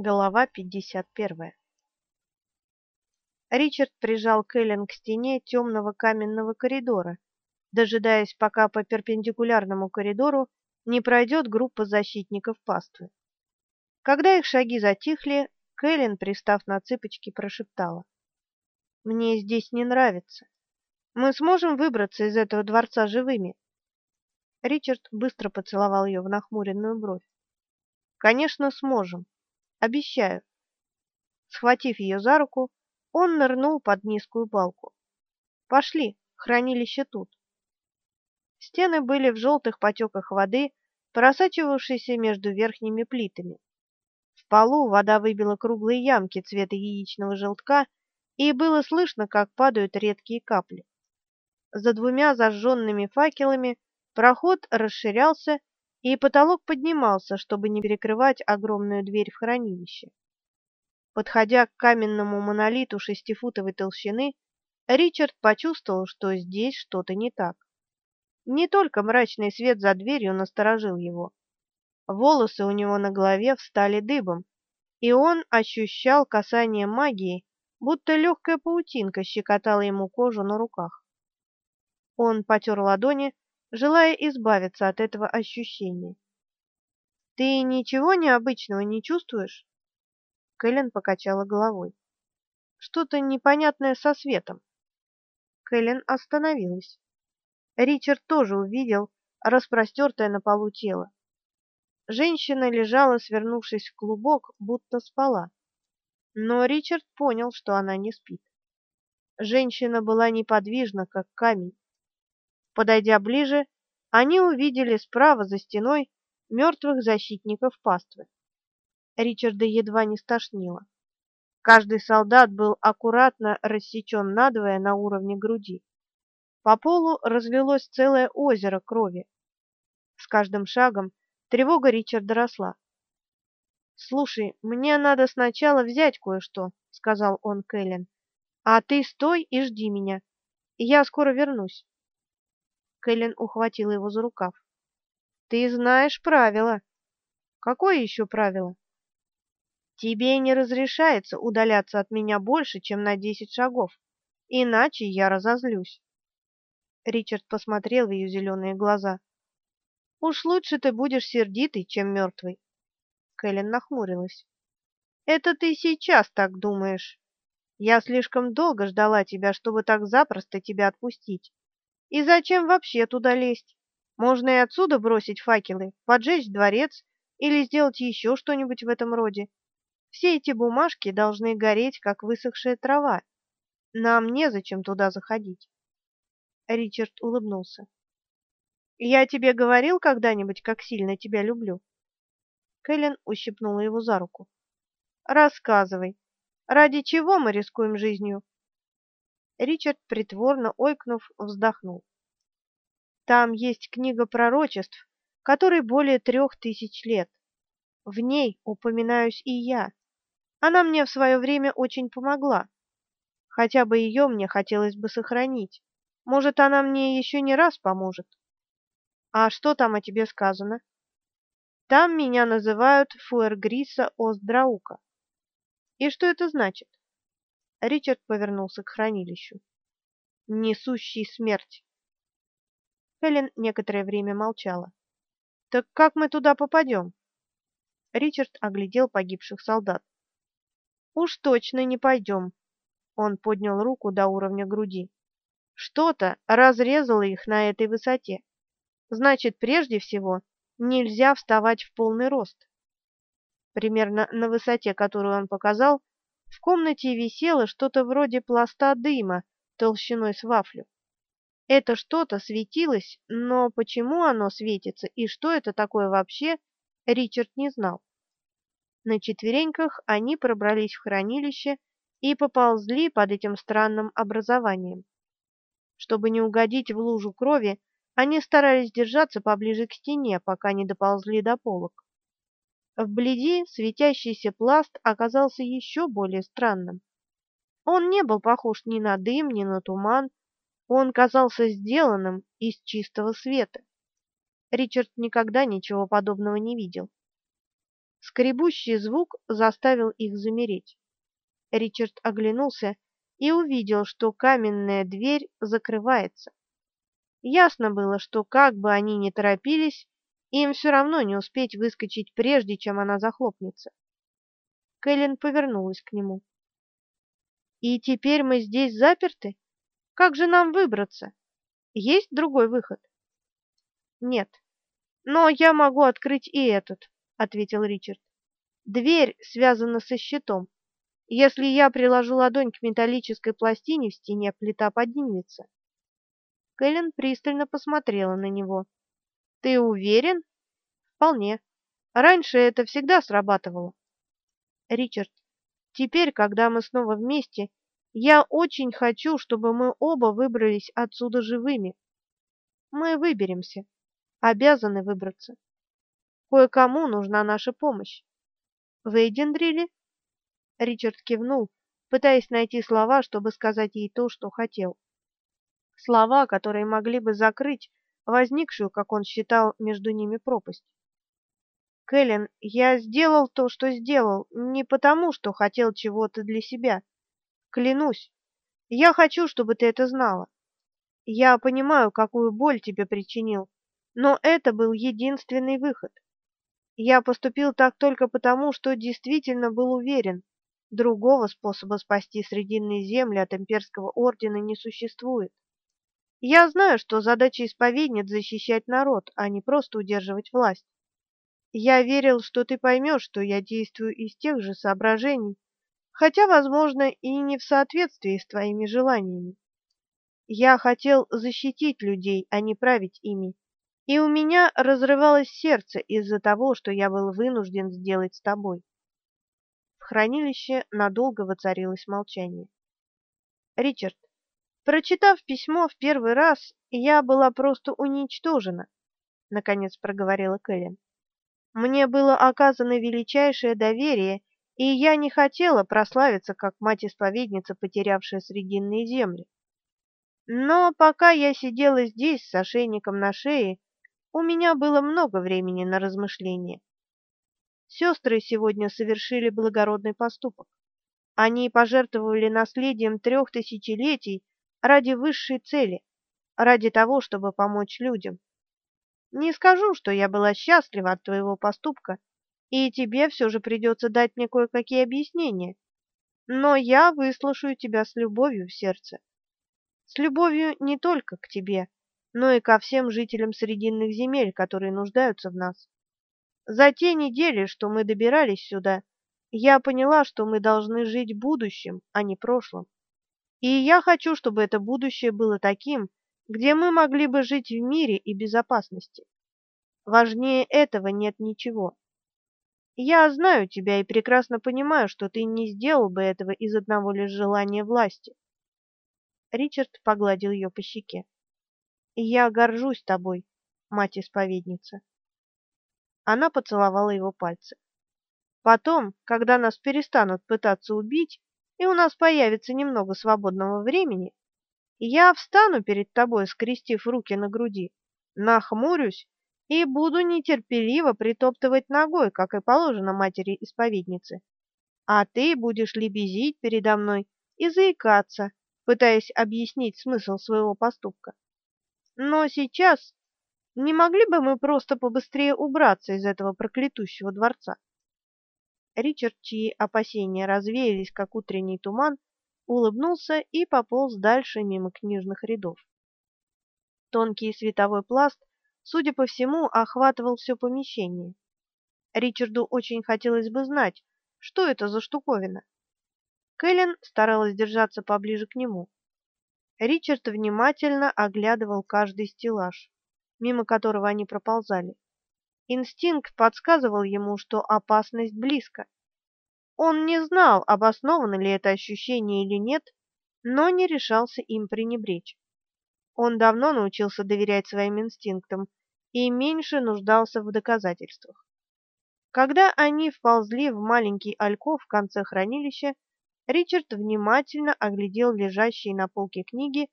Глава 51. Ричард прижал Кэлен к стене темного каменного коридора, дожидаясь, пока по перпендикулярному коридору не пройдет группа защитников паствы. Когда их шаги затихли, Кэлен, пристав на цыпочки, прошептала: "Мне здесь не нравится. Мы сможем выбраться из этого дворца живыми?" Ричард быстро поцеловал ее в нахмуренную бровь. "Конечно, сможем. Обещаю. Схватив ее за руку, он нырнул под низкую балку. Пошли, хранилище тут. Стены были в желтых потеках воды, просачивавшейся между верхними плитами. В полу вода выбила круглые ямки цвета яичного желтка, и было слышно, как падают редкие капли. За двумя зажженными факелами проход расширялся и потолок поднимался, чтобы не перекрывать огромную дверь в хранилище. Подходя к каменному монолиту шестифутовой толщины, Ричард почувствовал, что здесь что-то не так. Не только мрачный свет за дверью насторожил его. Волосы у него на голове встали дыбом, и он ощущал касание магии, будто легкая паутинка щекотала ему кожу на руках. Он потер ладони, желая избавиться от этого ощущения. Ты ничего необычного не чувствуешь? Кэлен покачала головой. Что-то непонятное со светом. Кэлен остановилась. Ричард тоже увидел распростертое на полу тело. Женщина лежала, свернувшись в клубок, будто спала. Но Ричард понял, что она не спит. Женщина была неподвижна, как камень. Подойдя ближе, они увидели справа за стеной мертвых защитников паствы. Ричарда едва не стошнило. Каждый солдат был аккуратно рассечен надвое на уровне груди. По полу разлилось целое озеро крови. С каждым шагом тревога Ричарда росла. «Слушай, мне надо сначала взять кое-что», — сказал он Кэлен. «А ты стой и жди меня. Я скоро вернусь». Кэлен ухватила его за рукав. Ты знаешь правила. Какое еще правило? Тебе не разрешается удаляться от меня больше, чем на десять шагов, иначе я разозлюсь. Ричард посмотрел в ее зеленые глаза. Уж лучше ты будешь сердитый, чем мертвый. Кэлен нахмурилась. Это ты сейчас так думаешь. Я слишком долго ждала тебя, чтобы так запросто тебя отпустить. И зачем вообще туда лезть? Можно и отсюда бросить факелы, поджечь дворец или сделать еще что-нибудь в этом роде. Все эти бумажки должны гореть, как высохшая трава. Нам незачем туда заходить. Ричард улыбнулся. Я тебе говорил когда-нибудь, как сильно тебя люблю? Кэлен ущипнула его за руку. Рассказывай. Ради чего мы рискуем жизнью? Ричард притворно ойкнув, вздохнул. Там есть книга пророчеств, которой более трех тысяч лет. В ней упоминаюсь и я. Она мне в свое время очень помогла. Хотя бы ее мне хотелось бы сохранить. Может, она мне еще не раз поможет. А что там о тебе сказано? Там меня называют Фуэргриса Оздраука. И что это значит? Ричард повернулся к хранилищу. Несущий смерть. Хелен некоторое время молчала. Так как мы туда попадем?» Ричард оглядел погибших солдат. Уж точно не пойдем». Он поднял руку до уровня груди. Что-то разрезало их на этой высоте. Значит, прежде всего, нельзя вставать в полный рост. Примерно на высоте, которую он показал, в комнате висело что-то вроде пласта дыма толщиной с вафлю. Это что-то светилось, но почему оно светится и что это такое вообще, Ричард не знал. На четвереньках они пробрались в хранилище и поползли под этим странным образованием. Чтобы не угодить в лужу крови, они старались держаться поближе к стене, пока не доползли до полок. Вблизи светящийся пласт оказался еще более странным. Он не был похож ни на дым, ни на туман, он казался сделанным из чистого света. Ричард никогда ничего подобного не видел. Скребущий звук заставил их замереть. Ричард оглянулся и увидел, что каменная дверь закрывается. Ясно было, что как бы они ни торопились, им все равно не успеть выскочить прежде, чем она захлопнется. Кэлен повернулась к нему. «И теперь мы здесь заперты? Как же нам выбраться? Есть другой выход?» «Нет, но я могу открыть и этот», — ответил Ричард. «Дверь связана со щитом. Если я приложу ладонь к металлической пластине в стене, плита поднимется». Кэлен пристально посмотрела на него. «Ты уверен?» «Вполне. Раньше это всегда срабатывало». «Ричард, теперь, когда мы снова вместе, я очень хочу, чтобы мы оба выбрались отсюда живыми. Мы выберемся, обязаны выбраться. Кое-кому нужна наша помощь. В Эйдендриле?» Ричард кивнул, пытаясь найти слова, чтобы сказать ей то, что хотел. Слова, которые могли бы закрыть возникшую, как он считал, между ними пропасть. Кэлен, я сделал то, что сделал, не потому, что хотел чего-то для себя. Клянусь, я хочу, чтобы ты это знала. Я понимаю, какую боль тебе причинил, но это был единственный выход. Я поступил так только потому, что действительно был уверен, другого способа спасти Срединные земли от имперского ордена не существует. Я знаю, что задача исповедниц защищать народ, а не просто удерживать власть. Я верил, что ты поймешь, что я действую из тех же соображений, хотя, возможно, и не в соответствии с твоими желаниями. Я хотел защитить людей, а не править ими, и у меня разрывалось сердце из-за того, что я был вынужден сделать с тобой. В хранилище надолго воцарилось молчание. Ричард, прочитав письмо в первый раз, я была просто уничтожена, наконец проговорила Кэлен. Мне было оказано величайшее доверие, и я не хотела прославиться как мать-исповедница, потерявшая срединные земли. Но пока я сидела здесь с ошейником на шее, у меня было много времени на размышления. Сестры сегодня совершили благородный поступок. Они пожертвовали наследием трех тысячелетий ради высшей цели, ради того, чтобы помочь людям. Не скажу, что я была счастлива от твоего поступка, и тебе все же придется дать мне кое-какие объяснения. Но я выслушаю тебя с любовью в сердце. С любовью не только к тебе, но и ко всем жителям Срединных земель, которые нуждаются в нас. За те недели, что мы добирались сюда, я поняла, что мы должны жить будущим, а не прошлым. И я хочу, чтобы это будущее было таким, где мы могли бы жить в мире и безопасности. Важнее этого нет ничего. Я знаю тебя и прекрасно понимаю, что ты не сделал бы этого из одного лишь желания власти. Ричард погладил ее по щеке. Я горжусь тобой, мать-исповедница. Она поцеловала его пальцы. Потом, когда нас перестанут пытаться убить, и у нас появится немного свободного времени, я встану перед тобой, скрестив руки на груди, нахмурюсь и буду нетерпеливо притоптывать ногой, как и положено матери-исповеднице. А ты будешь лебезить передо мной и заикаться, пытаясь объяснить смысл своего поступка. Но сейчас не могли бы мы просто побыстрее убраться из этого проклятущего дворца? Ричард, чьи опасения развеялись, как утренний туман, улыбнулся и пополз дальше мимо книжных рядов. Тонкий световой пласт, судя по всему, охватывал все помещение. Ричарду очень хотелось бы знать, что это за штуковина. Кэлен старалась держаться поближе к нему. Ричард внимательно оглядывал каждый стеллаж, мимо которого они проползали. Инстинкт подсказывал ему, что опасность близко. Он не знал, обосновано ли это ощущение или нет, но не решался им пренебречь. Он давно научился доверять своим инстинктам и меньше нуждался в доказательствах. Когда они вползли в маленький альков в конце хранилища, Ричард внимательно оглядел лежащие на полке книги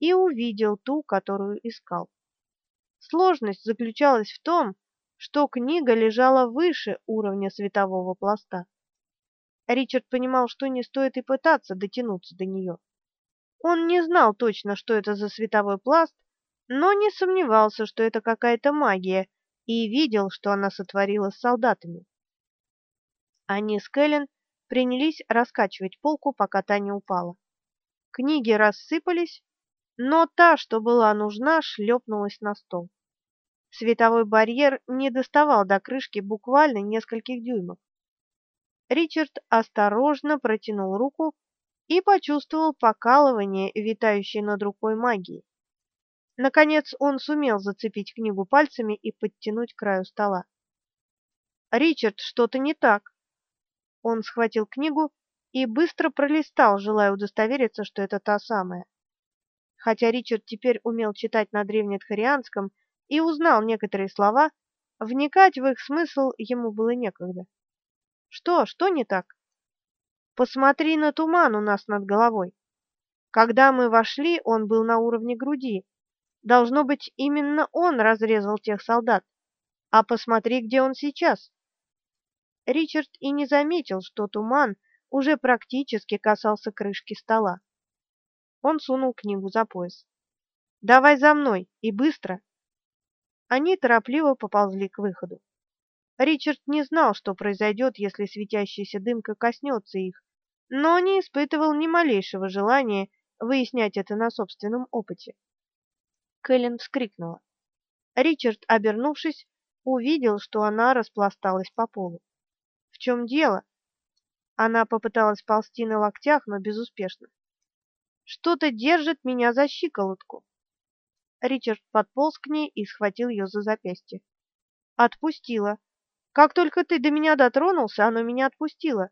и увидел ту, которую искал. Сложность заключалась в том, что книга лежала выше уровня светового пласта. Ричард понимал, что не стоит и пытаться дотянуться до нее. Он не знал точно, что это за световой пласт, но не сомневался, что это какая-то магия, и видел, что она сотворила с солдатами. Они с Кэлен принялись раскачивать полку, пока та не упала. Книги рассыпались, но та, что была нужна, шлепнулась на стол. Световой барьер не доставал до крышки буквально нескольких дюймов. Ричард осторожно протянул руку и почувствовал покалывание, витающее над рукой магии. Наконец он сумел зацепить книгу пальцами и подтянуть к краю стола. «Ричард, что-то не так!» Он схватил книгу и быстро пролистал, желая удостовериться, что это та самая. Хотя Ричард теперь умел читать на древнетхарианском и узнал некоторые слова, вникать в их смысл ему было некогда. Что, что не так? Посмотри на туман у нас над головой. Когда мы вошли, он был на уровне груди. Должно быть, именно он разрезал тех солдат. А посмотри, где он сейчас. Ричард и не заметил, что туман уже практически касался крышки стола. Он сунул книгу за пояс. «Давай за мной, и быстро!» Они торопливо поползли к выходу. Ричард не знал, что произойдет, если светящаяся дымка коснется их, но не испытывал ни малейшего желания выяснять это на собственном опыте. Кэлен вскрикнула. Ричард, обернувшись, увидел, что она распласталась по полу чем дело?» Она попыталась ползти на локтях, но безуспешно. «Что-то держит меня за щиколотку». Ричард подполз к ней и схватил ее за запястье. «Отпустила. Как только ты до меня дотронулся, оно меня отпустило.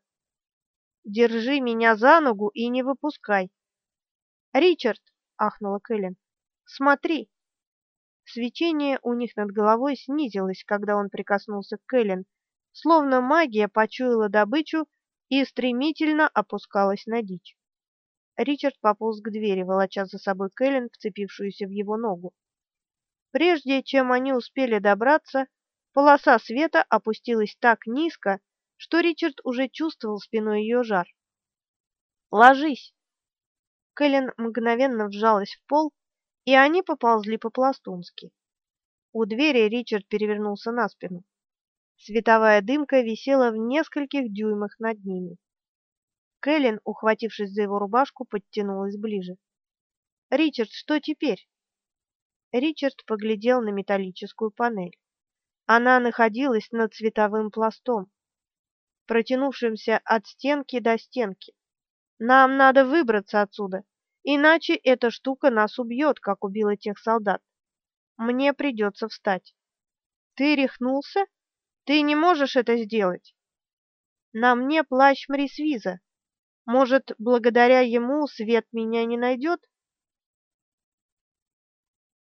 Держи меня за ногу и не выпускай». «Ричард!» — ахнула Кэлен. «Смотри!» Свечение у них над головой снизилось, когда он прикоснулся к Кэлен, словно магия почуяла добычу и стремительно опускалась на дичь. Ричард пополз к двери, волоча за собой Кэлен, вцепившуюся в его ногу. Прежде чем они успели добраться, полоса света опустилась так низко, что Ричард уже чувствовал спиной ее жар. «Ложись!» Кэлен мгновенно вжалась в пол, и они поползли по-пластунски. У двери Ричард перевернулся на спину. Световая дымка висела в нескольких дюймах над ними. Кэлен, ухватившись за его рубашку, подтянулась ближе. «Ричард, что теперь?» Ричард поглядел на металлическую панель. Она находилась над световым пластом, протянувшимся от стенки до стенки. «Нам надо выбраться отсюда, иначе эта штука нас убьет, как убила тех солдат. Мне придется встать». «Ты рехнулся?» Ты не можешь это сделать. На мне плащ Мрисвиза. Может, благодаря ему свет меня не найдет?